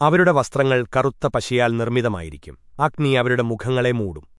അവരുടെ വസ്ത്രങ്ങൾ കറുത്ത പശിയാൽ നിർമ്മിതമായിരിക്കും. അഗ്നി അവരുടെ മുഖങ്ങളെ മൂടും.